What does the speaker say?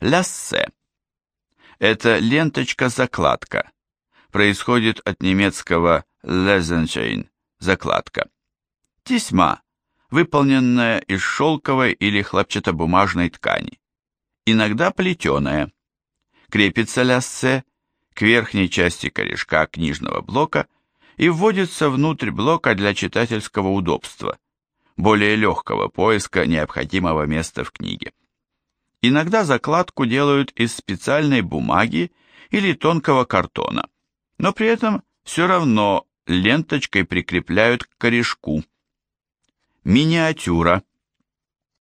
ляссе. Это ленточка-закладка. Происходит от немецкого Lesenchain – закладка. Тесьма, выполненная из шелковой или хлопчатобумажной ткани. Иногда плетеная. Крепится ляссе к верхней части корешка книжного блока и вводится внутрь блока для читательского удобства, более легкого поиска необходимого места в книге. Иногда закладку делают из специальной бумаги или тонкого картона, но при этом все равно ленточкой прикрепляют к корешку. Миниатюра.